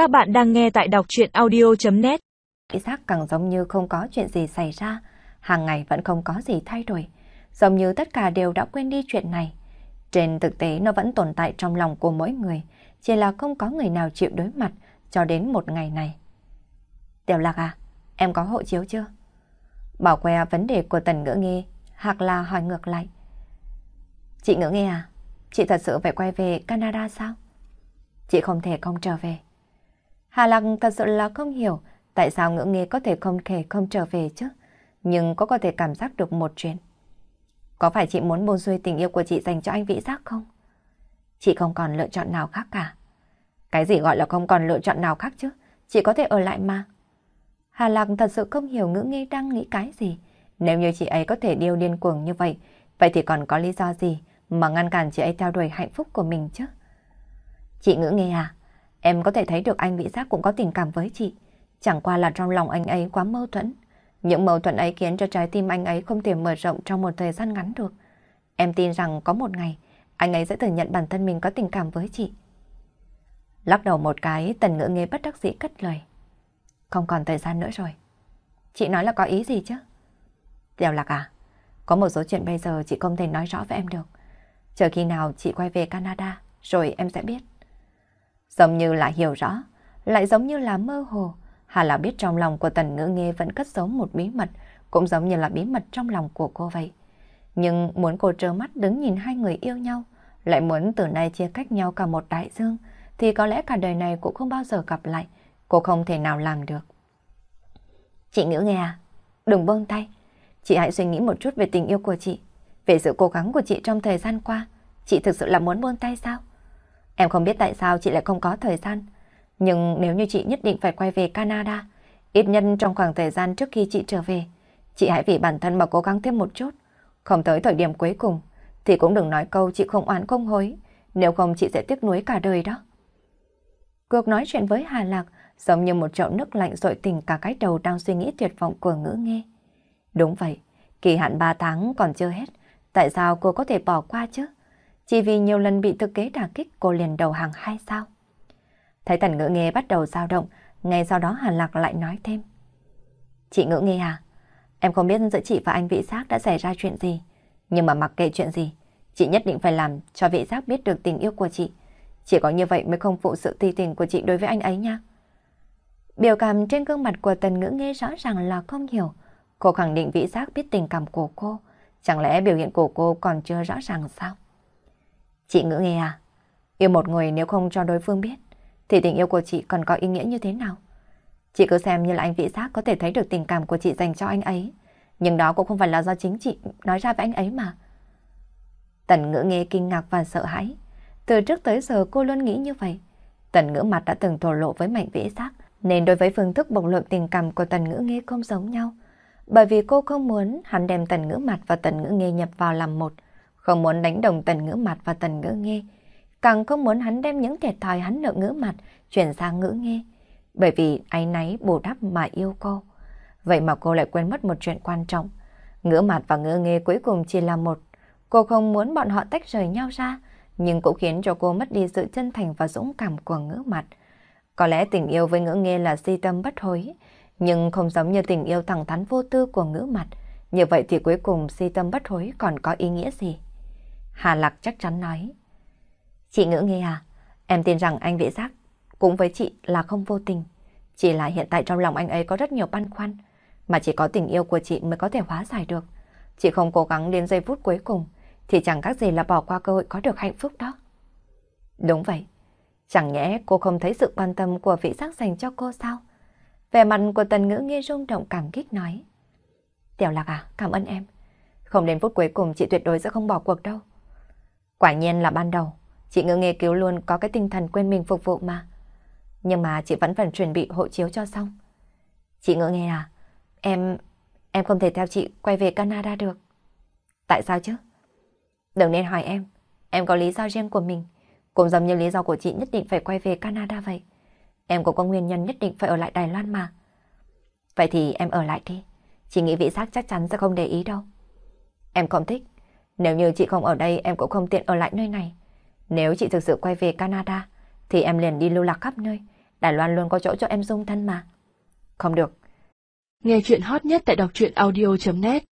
Các bạn đang nghe tại đọc chuyện audio.net Isaac càng giống như không có chuyện gì xảy ra, hàng ngày vẫn không có gì thay đổi, giống như tất cả đều đã quên đi chuyện này. Trên thực tế nó vẫn tồn tại trong lòng của mỗi người, chỉ là không có người nào chịu đối mặt cho đến một ngày này. Tiểu Lạc à, em có hộ chiếu chưa? Bảo que vấn đề của tần ngữ nghi, hoặc là hỏi ngược lại. Chị ngữ nghi à, chị thật sự phải quay về Canada sao? Chị không thể không trở về. Hà Lạc thật sự là không hiểu tại sao ngữ nghi có thể không thể không trở về chứ. Nhưng có có thể cảm giác được một chuyện. Có phải chị muốn buông xuôi tình yêu của chị dành cho anh Vĩ Giác không? Chị không còn lựa chọn nào khác cả. Cái gì gọi là không còn lựa chọn nào khác chứ? Chị có thể ở lại mà. Hà Lạc thật sự không hiểu ngữ nghi đang nghĩ cái gì. Nếu như chị ấy có thể điêu điên cuồng như vậy, vậy thì còn có lý do gì mà ngăn cản chị ấy theo đuổi hạnh phúc của mình chứ? Chị ngữ nghi à, em có thể thấy được anh Vĩ Giác cũng có tình cảm với chị. Chẳng qua là trong lòng anh ấy quá mâu thuẫn. Những mâu thuẫn ấy khiến cho trái tim anh ấy không thể mở rộng trong một thời gian ngắn được. Em tin rằng có một ngày, anh ấy sẽ thừa nhận bản thân mình có tình cảm với chị. Lắc đầu một cái, tần ngữ nghe bất đắc dĩ cất lời. Không còn thời gian nữa rồi. Chị nói là có ý gì chứ? Tiểu lạc à, có một số chuyện bây giờ chị không thể nói rõ với em được. Chờ khi nào chị quay về Canada, rồi em sẽ biết. Giống như là hiểu rõ, lại giống như là mơ hồ. Hà là biết trong lòng của tần ngữ nghe vẫn cất giấu một bí mật, cũng giống như là bí mật trong lòng của cô vậy. Nhưng muốn cô trơ mắt đứng nhìn hai người yêu nhau, lại muốn từ nay chia cách nhau cả một đại dương, thì có lẽ cả đời này cũng không bao giờ gặp lại, cô không thể nào làm được. Chị Ngữ nghe à, đừng buông tay. Chị hãy suy nghĩ một chút về tình yêu của chị, về sự cố gắng của chị trong thời gian qua. Chị thực sự là muốn buông tay sao? Em không biết tại sao chị lại không có thời gian. Nhưng nếu như chị nhất định phải quay về Canada, ít nhất trong khoảng thời gian trước khi chị trở về, chị hãy vì bản thân mà cố gắng thêm một chút. Không tới thời điểm cuối cùng, thì cũng đừng nói câu chị không oán không hối, nếu không chị sẽ tiếc nuối cả đời đó. Cuộc nói chuyện với Hà Lạc giống như một chậu nước lạnh dội tình cả cái đầu đang suy nghĩ tuyệt vọng của ngữ nghe. Đúng vậy, kỳ hạn 3 tháng còn chưa hết, tại sao cô có thể bỏ qua chứ? Chỉ vì nhiều lần bị thực kế đả kích cô liền đầu hàng hay sao? Thấy tần ngữ nghe bắt đầu dao động, ngay sau đó Hà Lạc lại nói thêm. Chị ngữ nghe à? Em không biết giữa chị và anh vị giác đã xảy ra chuyện gì. Nhưng mà mặc kệ chuyện gì, chị nhất định phải làm cho vị giác biết được tình yêu của chị. Chỉ có như vậy mới không phụ sự ti tình của chị đối với anh ấy nha. Biểu cảm trên gương mặt của tần ngữ nghe rõ ràng là không hiểu. Cô khẳng định vị giác biết tình cảm của cô. Chẳng lẽ biểu hiện của cô còn chưa rõ ràng sao? Chị ngữ nghe à? Yêu một người nếu không cho đối phương biết, thì tình yêu của chị còn có ý nghĩa như thế nào? Chị cứ xem như là anh vị giác có thể thấy được tình cảm của chị dành cho anh ấy. Nhưng đó cũng không phải là do chính chị nói ra với anh ấy mà. Tần ngữ nghe kinh ngạc và sợ hãi. Từ trước tới giờ cô luôn nghĩ như vậy. Tần ngữ mặt đã từng thổ lộ với mạnh vĩ giác, nên đối với phương thức bộc lộ tình cảm của tần ngữ nghe không giống nhau. Bởi vì cô không muốn hắn đem tần ngữ mặt và tần ngữ nghe nhập vào làm một, không muốn đánh đồng tần ngữ mặt và tần ngữ nghe, càng không muốn hắn đem những thiệt thòi hắn nợ ngữ mặt chuyển sang ngữ nghe, bởi vì ái náy bù đắp mà yêu cô. Vậy mà cô lại quên mất một chuyện quan trọng. Ngữ mặt và ngữ nghe cuối cùng chỉ là một. Cô không muốn bọn họ tách rời nhau ra, nhưng cũng khiến cho cô mất đi sự chân thành và dũng cảm của ngữ mặt. Có lẽ tình yêu với ngữ nghe là si tâm bất hối, nhưng không giống như tình yêu thẳng thắn vô tư của ngữ mặt. Như vậy thì cuối cùng si tâm bất hối còn có ý nghĩa gì? Hà Lạc chắc chắn nói. Chị ngữ nghe à, em tin rằng anh Vĩ Giác cũng với chị là không vô tình. Chỉ là hiện tại trong lòng anh ấy có rất nhiều băn khoăn, mà chỉ có tình yêu của chị mới có thể hóa giải được. Chị không cố gắng đến giây phút cuối cùng, thì chẳng các gì là bỏ qua cơ hội có được hạnh phúc đó. Đúng vậy. Chẳng nhẽ cô không thấy sự quan tâm của vị giác dành cho cô sao? Vẻ mặt của tần ngữ nghe rung động cảm kích nói. Tiểu lạc à, cảm ơn em. Không đến phút cuối cùng chị tuyệt đối sẽ không bỏ cuộc đâu. Quả nhiên là ban đầu, chị ngữ nghe cứu luôn có cái tinh thần quên mình phục vụ mà. Nhưng mà chị vẫn phải chuẩn bị hộ chiếu cho xong. Chị ngữ nghe à, em... em không thể theo chị quay về Canada được. Tại sao chứ? Đừng nên hỏi em, em có lý do riêng của mình. Cũng giống như lý do của chị nhất định phải quay về Canada vậy. Em cũng có nguyên nhân nhất định phải ở lại Đài Loan mà. Vậy thì em ở lại đi. Chị nghĩ vị giác chắc chắn sẽ không để ý đâu. Em không thích. Nếu như chị không ở đây, em cũng không tiện ở lại nơi này. Nếu chị thực sự quay về Canada, thì em liền đi lưu lạc khắp nơi. Đài Loan luôn có chỗ cho em dung thân mà. Không được. Nghe chuyện hot nhất tại đọc truyện audio.net